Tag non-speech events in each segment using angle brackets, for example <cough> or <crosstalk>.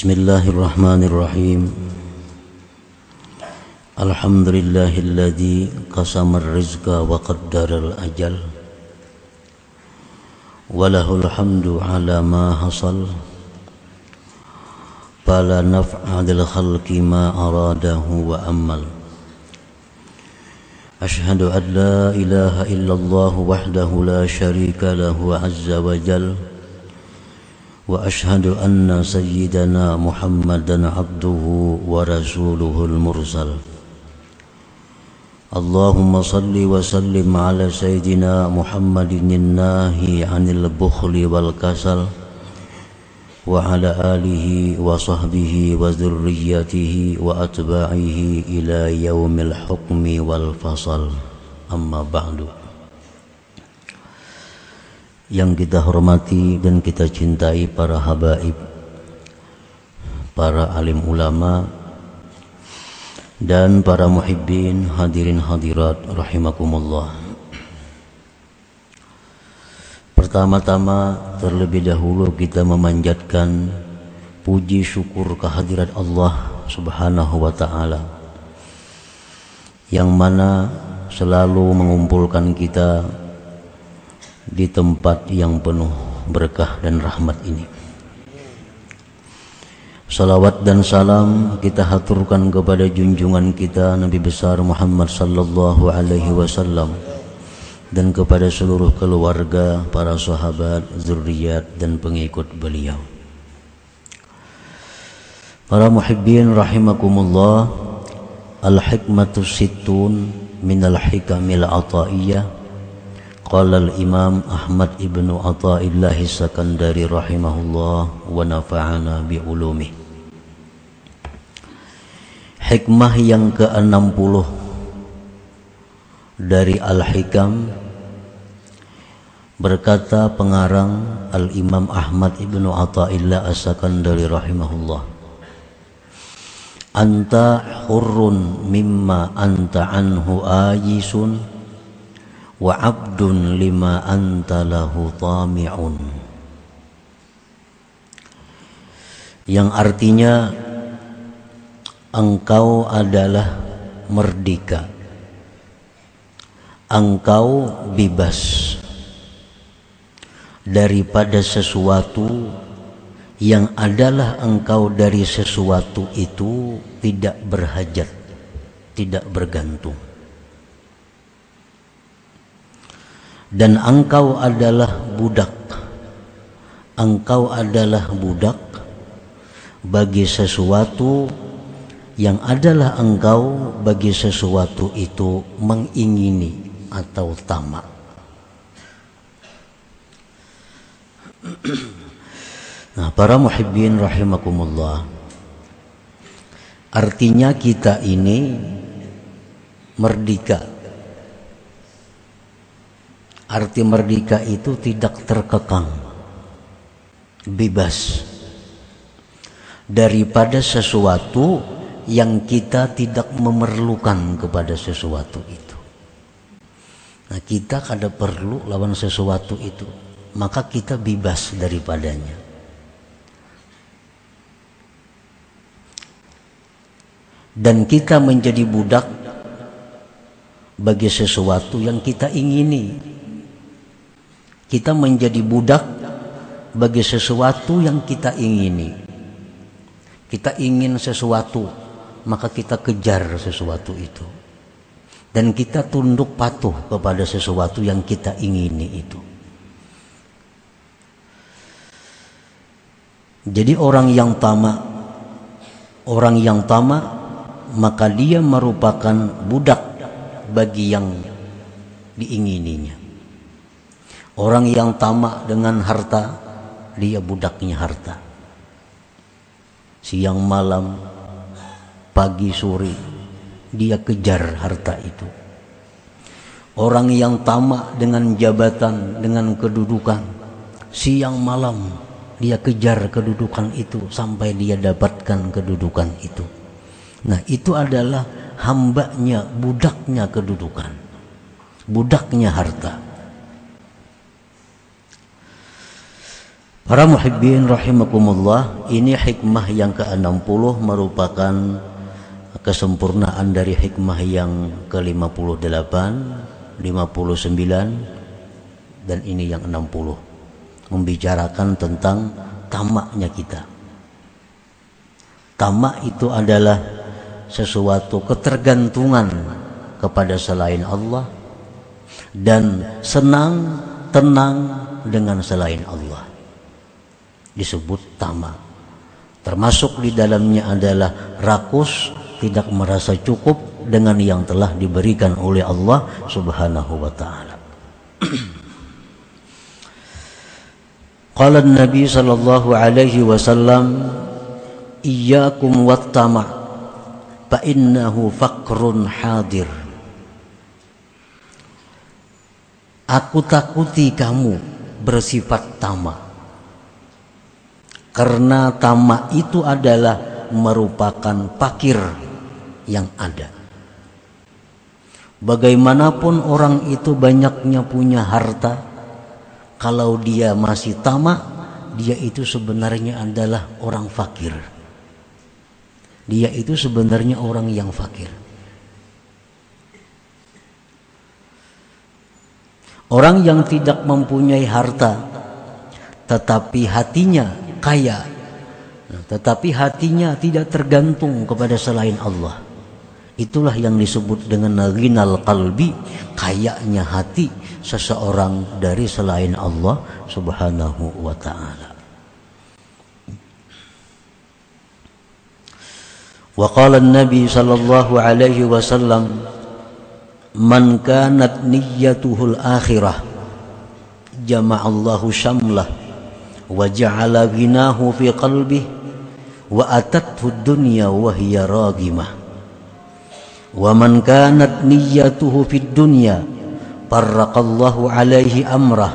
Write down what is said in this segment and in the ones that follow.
بسم الله الرحمن الرحيم الحمد لله الذي قسم الرزق وقدر الأجل وله الحمد على ما حصل فلا نفع للخلق ما أراده وأمل أشهد أن لا إله إلا الله وحده لا شريك له عز وجل وأشهد أن سيدنا محمدا عبده ورسوله المرسل. اللهم صل وسلم على سيدنا محمد الناهي عن البخل والكسل وعلى آله وصحبه وذريته وأتباعه إلى يوم الحكم والفصل. أما بعد. Yang kita hormati dan kita cintai para habaib, para alim ulama, dan para muhibbin hadirin hadirat rahimakumullah. Pertama-tama terlebih dahulu kita memanjatkan puji syukur kehadirat Allah Subhanahu wa taala yang mana selalu mengumpulkan kita di tempat yang penuh berkah dan rahmat ini. Salawat dan salam kita haturkan kepada junjungan kita Nabi besar Muhammad sallallahu alaihi wasallam dan kepada seluruh keluarga, para sahabat, zuriat dan pengikut beliau. Para muhibbin rahimakumullah, al-hikmatu sittun min al-hikamil ataiyah Qala al-Imam Ahmad ibnu Athaillah Sakandari rahimahullah wa nafa'ana bi ulumi. Hikmah yang ke-60 dari Al-Hikam berkata pengarang Al-Imam Ahmad ibnu Athaillah As-Sakandari rahimahullah. Anta hurrun mimma anta anhu ajisun wa abdun lima anta lahu tami'un. Yang artinya engkau adalah merdeka. Engkau bebas daripada sesuatu yang adalah engkau dari sesuatu itu tidak berhajat tidak bergantung dan engkau adalah budak. Engkau adalah budak bagi sesuatu yang adalah engkau bagi sesuatu itu mengingini atau tamak. <clears throat> Nah, para muhibbin rahimakumullah. Artinya kita ini merdeka Arti merdeka itu tidak terkekang, bebas daripada sesuatu yang kita tidak memerlukan kepada sesuatu itu. Nah, kita kada perlu lawan sesuatu itu, maka kita bebas daripadanya. Dan kita menjadi budak bagi sesuatu yang kita ingini kita menjadi budak bagi sesuatu yang kita ingini. Kita ingin sesuatu, maka kita kejar sesuatu itu. Dan kita tunduk patuh kepada sesuatu yang kita ingini itu. Jadi orang yang tamak, orang yang tamak, maka dia merupakan budak bagi yang diingininya. Orang yang tamak dengan harta, dia budaknya harta. Siang malam, pagi sore, dia kejar harta itu. Orang yang tamak dengan jabatan, dengan kedudukan, siang malam dia kejar kedudukan itu sampai dia dapatkan kedudukan itu. Nah, itu adalah hambanya, budaknya kedudukan, budaknya harta. Para muhibbin rahimakumullah, ini hikmah yang ke-60 merupakan kesempurnaan dari hikmah yang ke-58, 59 dan ini yang 60. Membicarakan tentang tamaknya kita. Tamak itu adalah sesuatu ketergantungan kepada selain Allah dan senang tenang dengan selain Allah disebut tama. Termasuk di dalamnya adalah rakus, tidak merasa cukup dengan yang telah diberikan oleh Allah Subhanahu wa taala. <clears throat> Qala Nabi sallallahu alaihi wasallam iyyakum wat-tama' fa innahu faqrun hadir. Aku takuti kamu bersifat tamak karena tamak itu adalah merupakan pakir yang ada. Bagaimanapun orang itu banyaknya punya harta, kalau dia masih tamak, dia itu sebenarnya adalah orang fakir. Dia itu sebenarnya orang yang fakir. Orang yang tidak mempunyai harta, tetapi hatinya kaya. Nah, tetapi hatinya tidak tergantung kepada selain Allah. Itulah yang disebut dengan ghinal qalbi kayanya hati seseorang dari selain Allah Subhanahu wa taala. Wa qala an-nabi sallallahu alaihi wasallam man kanat niyyatuhu al-akhirah jama'allahu syamlah وجعل غناه في قلبه وأتته الدنيا وهي راغمة ومن كانت نيته في الدنيا فرق الله عليه أمره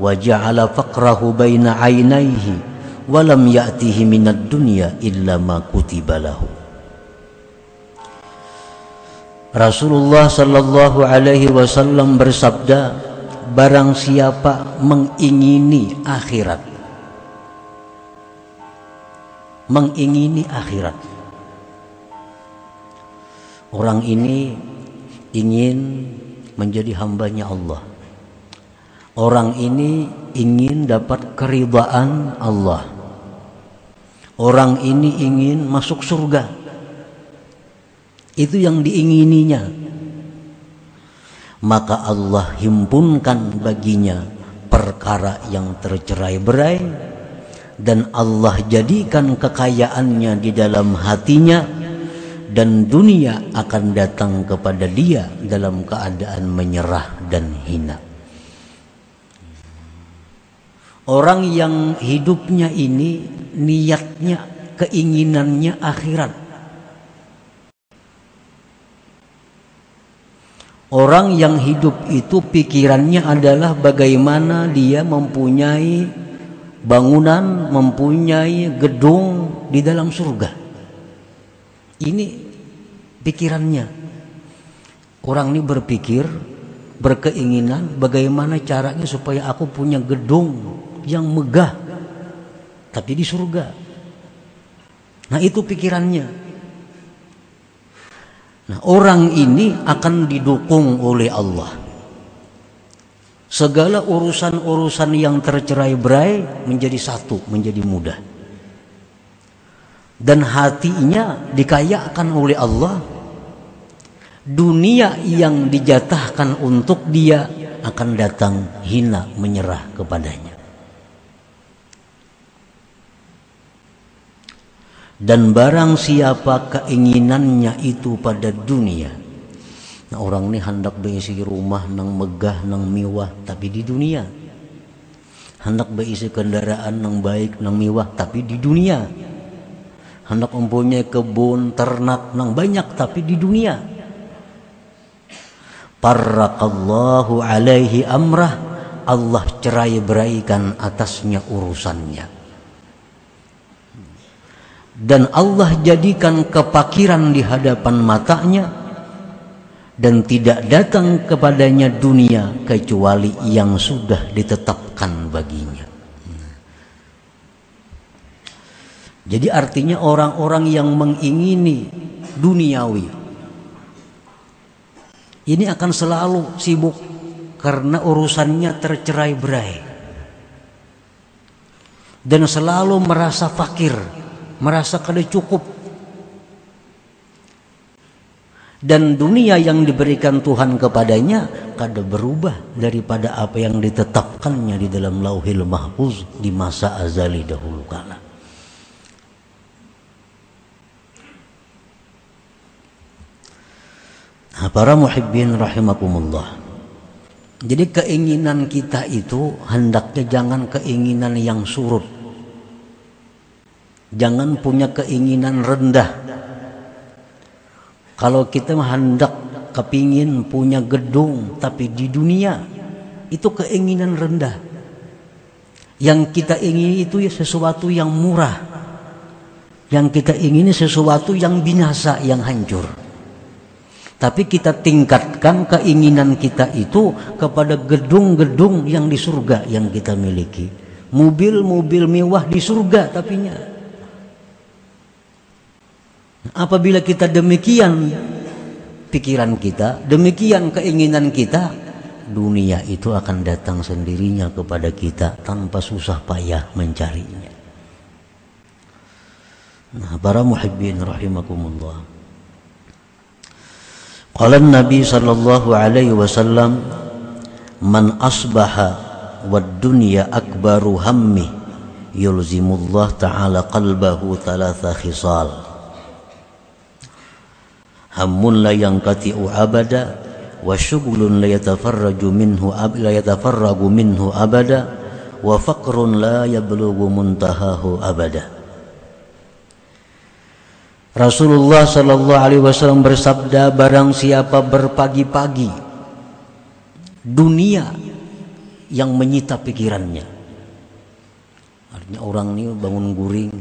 وجعل فقره بين عينيه ولم يأته من الدنيا إلا ما كتب له Rasulullah Shallallahu Alaihi Wasallam bersabda, barang siapa mengingini akhirat, mengingini akhirat. Orang ini ingin menjadi hambanya Allah. Orang ini ingin dapat keridhaan Allah. Orang ini ingin masuk surga. Itu yang diingininya. Maka Allah himpunkan baginya perkara yang tercerai-berai dan Allah jadikan kekayaannya di dalam hatinya dan dunia akan datang kepada dia dalam keadaan menyerah dan hina. Orang yang hidupnya ini niatnya, keinginannya akhirat. Orang yang hidup itu pikirannya adalah bagaimana dia mempunyai bangunan mempunyai gedung di dalam surga. Ini pikirannya. Orang ini berpikir, berkeinginan bagaimana caranya supaya aku punya gedung yang megah tapi di surga. Nah, itu pikirannya. Nah, orang ini akan didukung oleh Allah segala urusan-urusan yang tercerai-berai menjadi satu, menjadi mudah. Dan hatinya dikayakan oleh Allah. Dunia yang dijatahkan untuk dia akan datang hina menyerah kepadanya. Dan barang siapa keinginannya itu pada dunia, Nah, orang ini hendak berisi rumah nang megah nang mewah tapi di dunia. Hendak berisi kendaraan nang baik nang mewah tapi di dunia. Hendak mempunyai kebun ternak nang banyak tapi di dunia. Parrakallahu alaihi amrah Allah cerai beraikan atasnya urusannya. Dan Allah jadikan kepakiran di hadapan matanya dan tidak datang kepadanya dunia kecuali yang sudah ditetapkan baginya. Jadi artinya orang-orang yang mengingini duniawi ini akan selalu sibuk karena urusannya tercerai-berai. Dan selalu merasa fakir, merasa kada cukup. Dan dunia yang diberikan Tuhan kepadanya kada berubah daripada apa yang ditetapkannya di dalam lauhil mahfuz di masa azali dahulu kala. Nah, para muhibbin rahimakumullah. Jadi keinginan kita itu hendaknya jangan keinginan yang surut. Jangan punya keinginan rendah. Kalau kita hendak kepingin punya gedung tapi di dunia itu keinginan rendah. Yang kita ingin itu ya sesuatu yang murah. Yang kita ingini sesuatu yang binasa, yang hancur. Tapi kita tingkatkan keinginan kita itu kepada gedung-gedung yang di surga yang kita miliki. Mobil-mobil mewah di surga tapinya. Apabila kita demikian pikiran kita, demikian keinginan kita, dunia itu akan datang sendirinya kepada kita tanpa susah payah mencarinya. Nah, para muhibbin rahimakumullah. Qala Nabi sallallahu alaihi wasallam man asbaha wad dunya akbaru hammi yulzimullah ta'ala qalbahu thalatha khisal hammun la yanqati'u abada wa syughlun la yatafarraju minhu ab la yatafarragu minhu abada wa faqrun la yablughu muntahahu abada. Rasulullah Shallallahu Alaihi Wasallam bersabda barang siapa berpagi-pagi dunia yang menyita pikirannya. Artinya orang ini bangun guring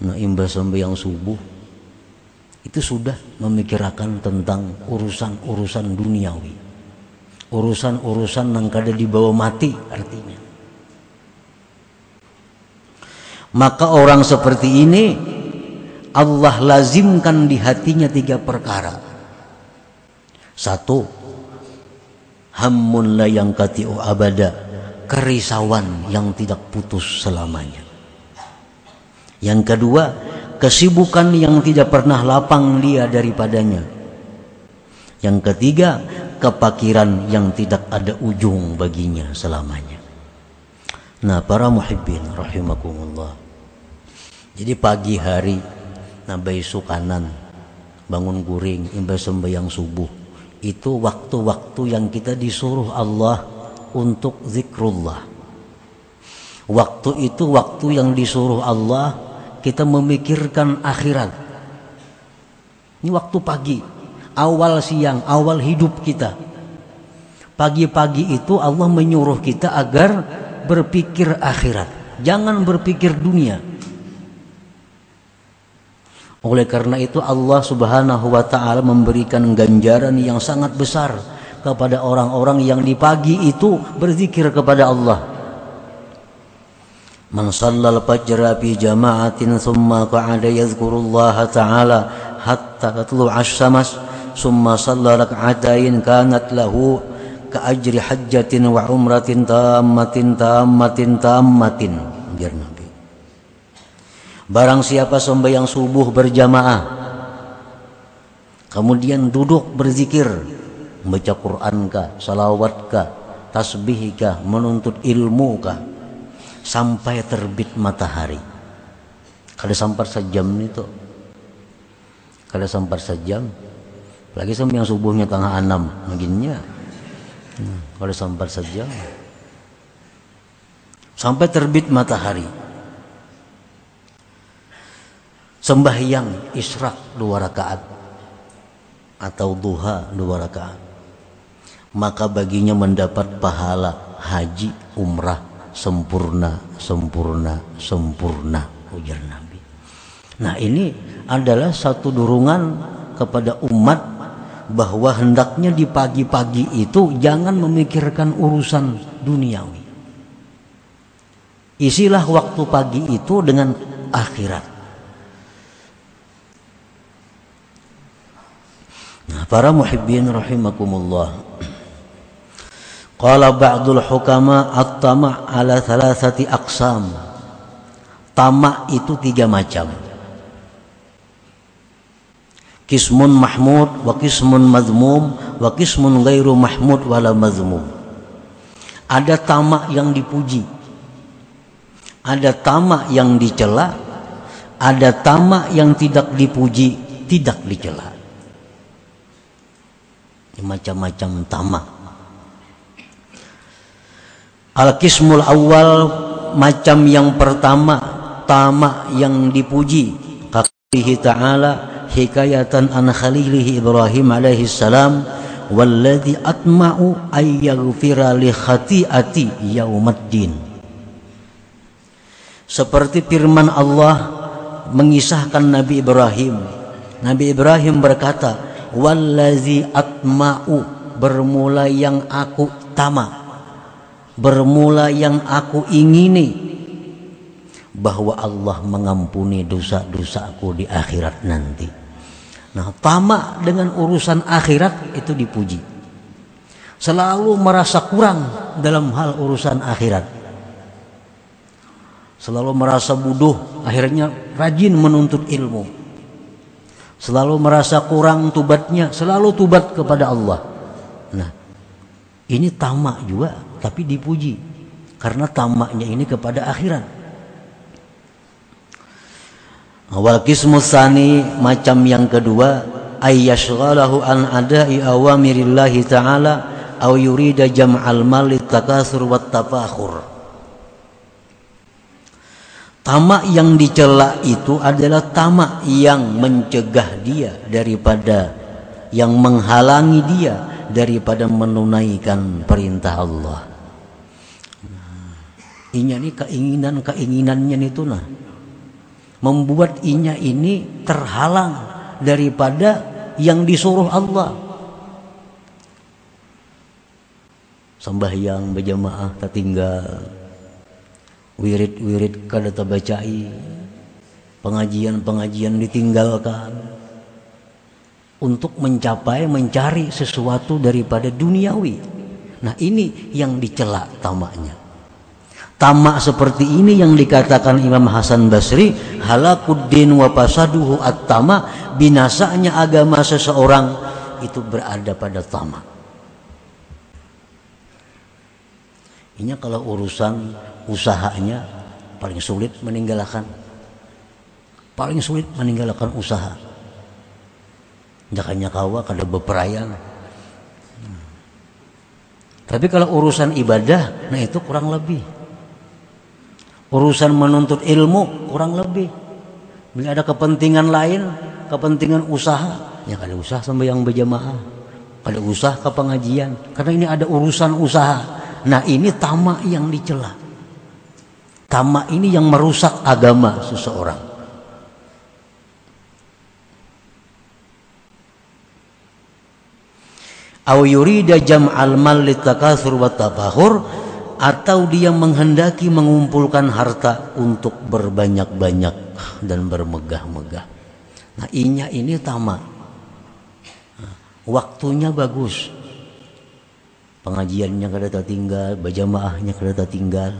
nah imbas sampai yang subuh itu sudah memikirkan tentang urusan-urusan duniawi urusan-urusan yang kada dibawa mati artinya maka orang seperti ini Allah lazimkan di hatinya tiga perkara. Satu, hammun la yang katiu abada, kerisauan yang tidak putus selamanya. Yang kedua, kesibukan yang tidak pernah lapang dia daripadanya. Yang ketiga, kepakiran yang tidak ada ujung baginya selamanya. Nah, para muhibbin rahimakumullah. Jadi pagi hari nabai sukanan bangun guring imbas sembahyang subuh itu waktu-waktu yang kita disuruh Allah untuk zikrullah waktu itu waktu yang disuruh Allah kita memikirkan akhirat. Ini waktu pagi. Awal siang awal hidup kita. Pagi-pagi itu Allah menyuruh kita agar berpikir akhirat. Jangan berpikir dunia. Oleh karena itu Allah Subhanahu wa taala memberikan ganjaran yang sangat besar kepada orang-orang yang di pagi itu berzikir kepada Allah. Fajra fi jama'atin thumma qa'ada yadhkurullah ta'ala hatta tatlu'a asy-syams thumma shalla rak'atain kanat lahu ka ajri hajjatin wa umratin tammatin tammatin tammatin. Biar Barang siapa sembahyang subuh berjamaah Kemudian duduk berzikir Membaca Quran kah, salawat kah, tasbih kah, menuntut ilmu kah Sampai terbit matahari. Kalau sampai sejam itu Kalau sampai sejam. Lagi sembahyang subuhnya tengah enam Begininya hmm, Kalau sampai sejam. Sampai terbit matahari. Sembahyang israk dua rakaat atau duha dua rakaat. Maka baginya mendapat pahala haji umrah sempurna, sempurna, sempurna ujar Nabi. Nah ini adalah satu dorongan kepada umat bahwa hendaknya di pagi-pagi itu jangan memikirkan urusan duniawi. Isilah waktu pagi itu dengan akhirat. Nah, para muhibbin rahimakumullah Qala ba'dul hukama at-tama' ala thalathati aqsam. Tamak itu tiga macam. Kismun mahmud wa kismun madmum wa kismun ghairu mahmud wala madmum. Ada tamak yang dipuji. Ada tamak yang dicela. Ada tamak yang tidak dipuji, tidak dicela macam-macam tamak. Al-kismul awal macam yang pertama tamak yang dipuji. Qaqlihi ta'ala hikayatan an khalilihi Ibrahim alaihi salam walladhi atma'u ay yaghfira li khati'ati yaumaddin. Seperti firman Allah mengisahkan Nabi Ibrahim. Nabi Ibrahim berkata, wallazi atma'u bermula yang aku tamak bermula yang aku ingini bahwa Allah mengampuni dosa-dosaku di akhirat nanti. Nah, tamak dengan urusan akhirat itu dipuji. Selalu merasa kurang dalam hal urusan akhirat. Selalu merasa bodoh, akhirnya rajin menuntut ilmu selalu merasa kurang tubatnya, selalu tubat kepada Allah. Nah, ini tamak juga, tapi dipuji karena tamaknya ini kepada akhirat. Awal kismusani macam yang kedua ayyashghalahu an ada'i awamirillahi ta'ala aw yurida jam'al mal takasur wat tafakhur Tamak yang dicela itu adalah tamak yang mencegah dia daripada yang menghalangi dia daripada menunaikan perintah Allah. Inya ini keinginan-keinginannya itu nah membuat inya ini terhalang daripada yang disuruh Allah. Sembahyang berjamaah tertinggal wirid-wirid kada terbacai pengajian-pengajian ditinggalkan. Untuk mencapai mencari sesuatu daripada duniawi. Nah ini yang dicela tamaknya tamak seperti ini yang dikatakan Imam Hasan Basri halakuddin wa pasaduhu at-tama binasanya agama seseorang itu berada pada tamak. Ini kalau urusan usahanya paling sulit meninggalkan. Paling sulit meninggalkan usaha. Jakanya kawa kada beperayaan tapi kalau urusan ibadah nah itu kurang lebih urusan menuntut ilmu kurang lebih. Bila ada kepentingan lain kepentingan usaha. Ya kada usah sampai yang berjamaah. Kada usah ke pengajian. Karena ini ada urusan usaha. Nah ini tamak yang dicela. Tamak ini yang merusak agama seseorang. Aw yurida jam'al mal litakatsur wa tafahur atau dia menghendaki mengumpulkan harta untuk berbanyak-banyak dan bermegah-megah. Nah, inya ini tamak. Waktunya bagus. Pengajiannya kada tertinggal, berjamaahnya kada tertinggal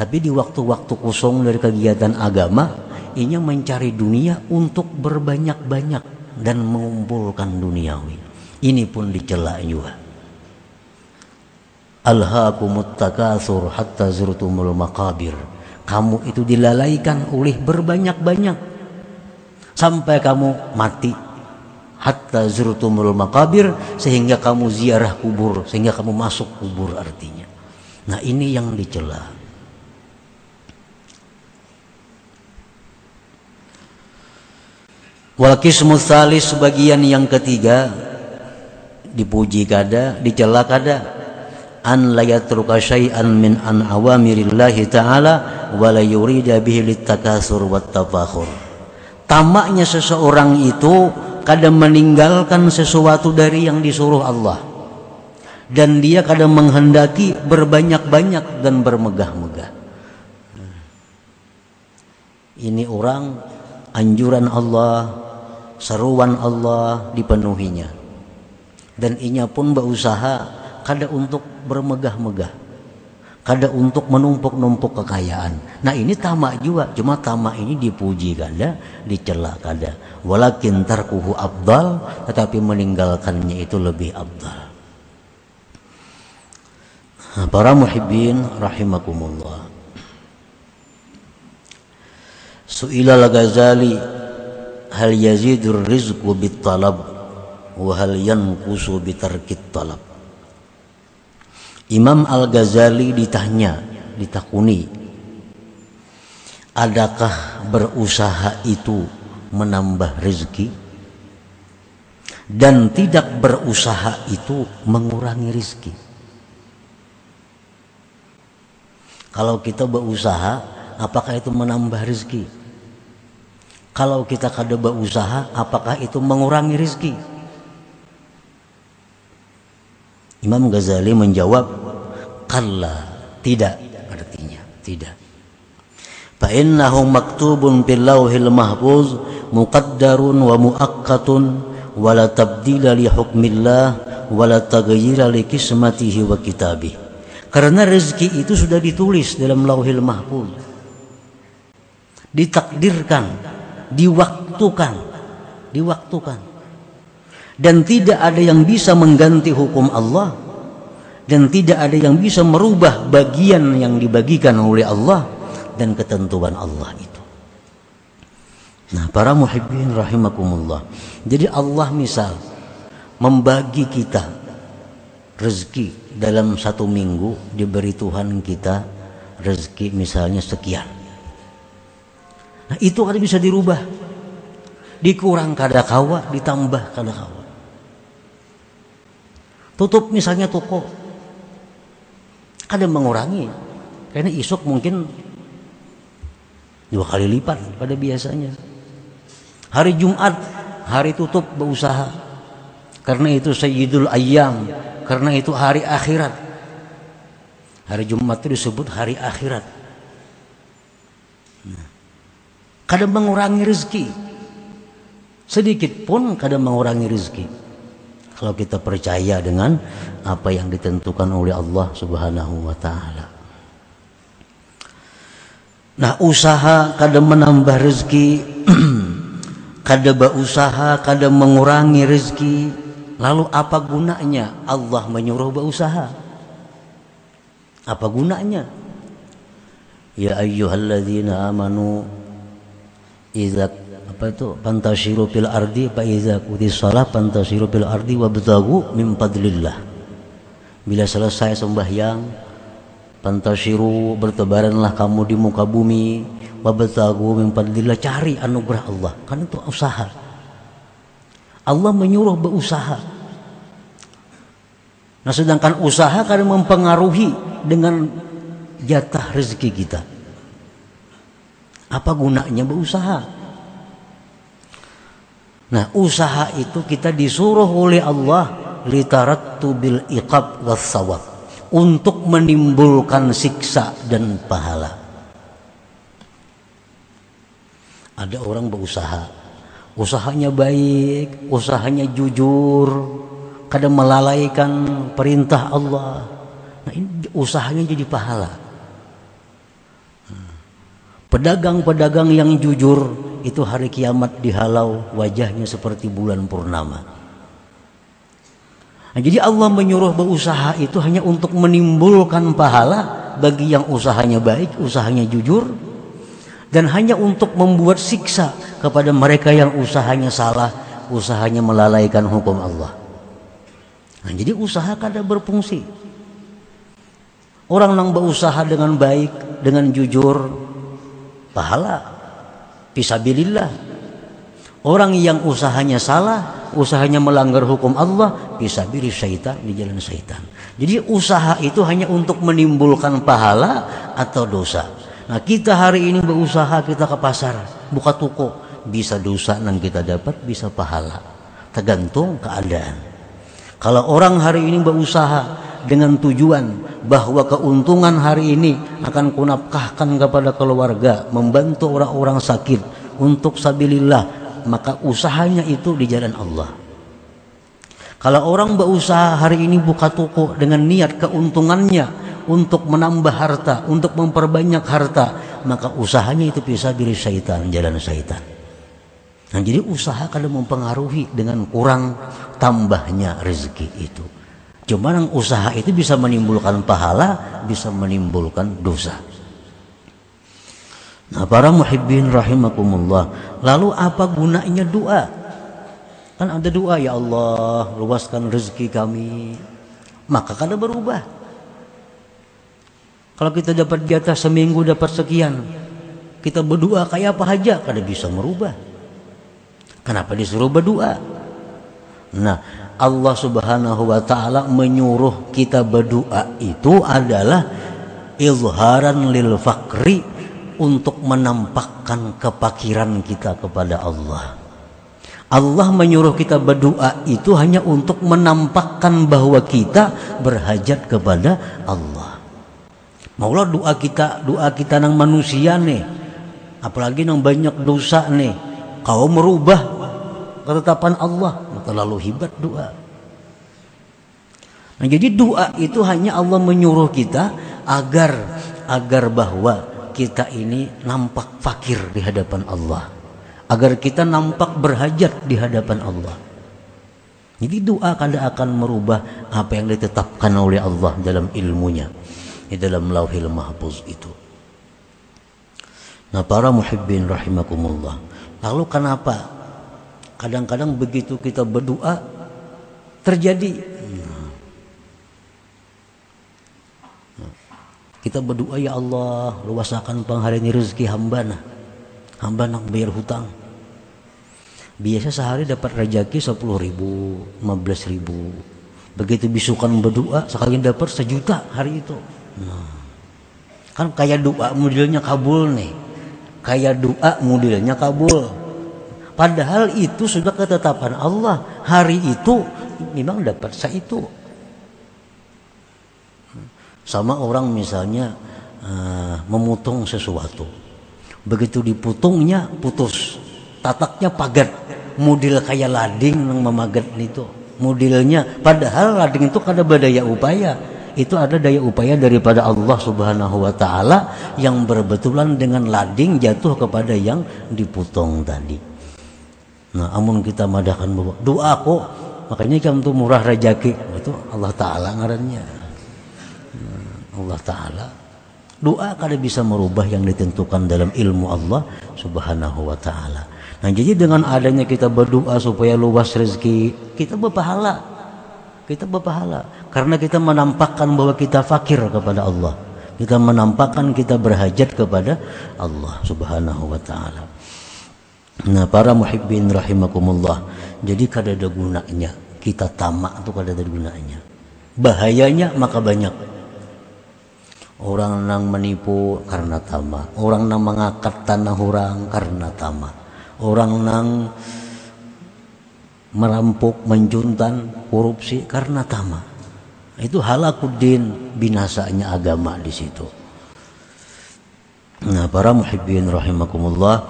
tapi di waktu-waktu kosong dari kegiatan agama, inya mencari dunia untuk berbanyak-banyak dan mengumpulkan duniawi. Ini pun dicela juga. Alhaakumut takatsur hatta zurtumul maqabir. Kamu itu dilalaikan oleh berbanyak-banyak sampai kamu mati hatta zurtumul maqabir sehingga kamu ziarah kubur sehingga kamu masuk kubur artinya. Nah, ini yang dicela. Wal kismu sebagian yang ketiga dipuji kada, dicela kada an la yatruka syai'an min an awamirillahi ta'ala wa la yurida bihi litakasur wat tafakhur. Tamaknya seseorang itu kadang meninggalkan sesuatu dari yang disuruh Allah dan dia kadang menghendaki berbanyak-banyak dan bermegah-megah. Ini orang anjuran Allah seruan Allah dipenuhinya dan inya pun berusaha kada untuk bermegah-megah. Kada untuk menumpuk-numpuk kekayaan. Nah ini tamak juga cuma tamak ini dipuji kada dicela kada. Walakin tarkuhu abdal tetapi meninggalkannya itu lebih abdal. Para muhibbin rahimakumullah. Su'ila al-Ghazali hal yazidur rizqu bit talab wa hal yanqusu bitarkit talab Imam Al-Ghazali ditanya ditakuni adakah berusaha itu menambah rezeki? Dan tidak berusaha itu mengurangi rezeki. Kalau kita berusaha apakah itu menambah rezeki? Kalau kita kada berusaha apakah itu mengurangi rezeki Imam Ghazali menjawab kalla. Tidak artinya tidak. Fa innahu maktubun fil lauhil mahfuz muqaddarun wa muakkatun wa la tabdila li hukmillah wa la taghayyira li kismatihi wa kitabih. Karena rezeki itu sudah ditulis dalam lauhil mahfuz. Ditakdirkan diwaktukan diwaktukan dan tidak ada yang bisa mengganti hukum Allah dan tidak ada yang bisa merubah bagian yang dibagikan oleh Allah dan ketentuan Allah itu nah para muhibbin rahimakumullah jadi Allah misal membagi kita rezeki dalam satu minggu diberi Tuhan kita rezeki misalnya sekian Nah itu kan bisa dirubah. Dikurang kada kawa, ditambah kada kawa. Tutup misalnya toko. Kada mengurangi. Karena isuk mungkin dua kali lipat pada biasanya. Hari Jumat, hari tutup berusaha. Karena itu Sayyidul Ayyam. Karena itu hari akhirat. Hari Jumat itu disebut hari akhirat. Nah kadang mengurangi rezeki sedikit pun kadang mengurangi rezeki kalau kita percaya dengan apa yang ditentukan oleh Allah Subhanahu wa taala. Nah usaha kadang menambah rezeki <clears throat> kadang berusaha kadang mengurangi rezeki lalu apa gunanya Allah menyuruh berusaha? Apa gunanya? Ya ayyuhalladzina amanu Iza apa itu? Pantashiru fil ardi fa iza qudis shalah pantashiru fil ardi wabtagu min fadlillah. Bila selesai sembahyang pantashiru bertebaranlah kamu di muka bumi wabtagu min fadlillah. Cari anugerah Allah. Kan itu usaha. Allah menyuruh berusaha. Nah sedangkan usaha kadang mempengaruhi dengan jatah rezeki kita. Apa gunanya berusaha? Nah, usaha itu kita disuruh oleh Allah litarattu bil iqab wassawab untuk menimbulkan siksa dan pahala. Ada orang berusaha, usahanya baik, usahanya jujur, kadang melalaikan perintah Allah. Nah, ini usahanya jadi pahala. Pedagang-pedagang yang jujur itu hari kiamat dihalau wajahnya seperti bulan purnama. Nah, jadi Allah menyuruh berusaha itu hanya untuk menimbulkan pahala bagi yang usahanya baik, usahanya jujur dan hanya untuk membuat siksa kepada mereka yang usahanya salah, usahanya melalaikan hukum Allah. Nah, jadi usaha kada berfungsi. Orang yang berusaha dengan baik, dengan jujur, pahala fisabilillah. Orang yang usahanya salah usahanya melanggar hukum Allah bisa biri syaitan di jalan syaitan. Jadi usaha itu hanya untuk menimbulkan pahala atau dosa. Nah kita hari ini berusaha kita ke pasar buka toko. Bisa dosa yang kita dapat bisa pahala. Tergantung keadaan. Kalau orang hari ini berusaha dengan tujuan bahwa keuntungan hari ini akan kunapkahkan kepada keluarga, membantu orang-orang sakit untuk sabilillah, maka usahanya itu di jalan Allah. Kalau orang berusaha hari ini buka toko dengan niat keuntungannya untuk menambah harta, untuk memperbanyak harta, maka usahanya itu bisa diri syaitan, jalan syaitan. Nah, jadi usaha kalau mempengaruhi dengan kurang tambahnya rezeki itu. Cuma yang usaha itu bisa menimbulkan pahala, bisa menimbulkan dosa. Nah, para muhibbin rahimakumullah. Lalu apa gunanya doa? Kan ada doa ya Allah luaskan rezeki kami. Maka kada berubah. Kalau kita dapat jatah seminggu dapat sekian. Kita berdoa kayak apa aja kada bisa merubah. Kenapa disuruh berdoa? Nah, Allah Subhanahu wa taala menyuruh kita berdoa itu adalah izharan lil fakri untuk menampakkan kepakiran kita kepada Allah. Allah menyuruh kita berdoa itu hanya untuk menampakkan bahwa kita berhajat kepada Allah. Maulah doa kita, doa kita nang manusia nih. Apalagi nang banyak dosa nih. Kau merubah ketetapan Allah, terlalu hebat doa. Nah, jadi doa itu hanya Allah menyuruh kita agar agar bahwa kita ini nampak fakir di hadapan Allah agar kita nampak berhajat di hadapan Allah. Jadi doa kada akan merubah apa yang ditetapkan oleh Allah dalam ilmunya di dalam lauhil mahfuz itu. Nah para muhibbin rahimakumullah. Lalu kenapa kadang-kadang begitu kita berdoa terjadi. Kita berdoa ya Allah luasakan penghalini rezeki hamba nah. Hamba nak bayar hutang. Biasa sehari dapat rezeki 10 ribu 15 ribu. Begitu bisukan berdoa sekali dapat sejuta hari itu. Nah, kan kayak doa modelnya kabul nih. Kayak doa modelnya kabul padahal itu sudah ketetapan Allah. Hari itu memang dapat saya itu. Sama orang misalnya uh, memutung sesuatu. Begitu diputungnya putus. Tataknya pagar model kayak lading yang memagat itu. Modelnya padahal lading itu kada berdaya upaya. Itu ada daya upaya daripada Allah Subhanahu wa taala yang berbetulan dengan lading jatuh kepada yang dipotong tadi. Nah, amun kita madahkan bahwa doa kok makanya kamu tuh murah rezeki itu Allah taala ngarannya. Nah, Allah taala doa kada bisa merubah yang ditentukan dalam ilmu Allah Subhanahu wa taala. Nah jadi dengan adanya kita berdoa supaya luas rezeki, kita berpahala. Kita berpahala. Karena kita menampakkan bahwa kita fakir kepada Allah. Kita menampakkan kita berhajat kepada Allah subhanahu wa ta'ala. Nah para muhibbin rahimakumullah. Jadi kada ada gunanya. Kita tamak itu kada ada gunanya. Bahayanya maka banyak. Orang nang menipu karena tamak. Orang nang mengangkat tanah orang karena tamak orang nang merampok, menjuntan, korupsi karena tamak. Itu halakuddin binasanya agama di situ. Nah, para muhibbin rahimakumullah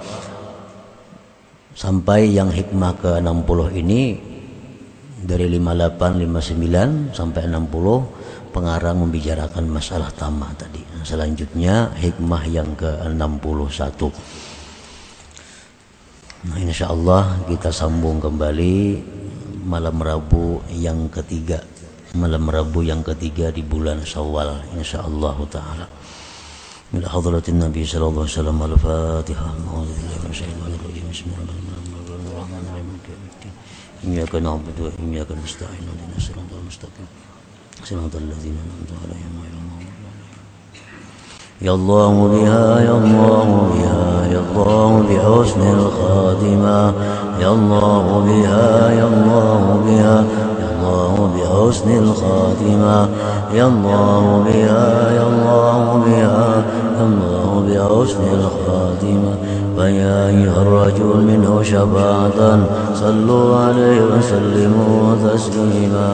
sampai yang hikmah ke-60 ini dari 58 59 sampai 60 pengarang membicarakan masalah tamak tadi. Nah, selanjutnya hikmah yang ke-61. Nah, insya Allah kita sambung kembali malam Rabu yang ketiga malam Rabu yang ketiga di bulan Syawal insya Allah taala. Ila hadratin Nabi sallallahu alaihi wasallam al-Fatihah. Bismillahirrahmanirrahim. Iyyaka na'budu wa iyyaka nasta'in. Ihdinas siratal mustaqim. Siratal ladzina an'amta 'alaihim ghairil يا الله بها يا الله بها يا الله بحسن الخاتمة يا الله بها يا الله بها يا الله بحسن الخاتمة يا الله بها يا الله بها يا الله بحسن الخاتمة فيا أيها الرجل منه شفاعة صلوا عليه وسلموا تسليما.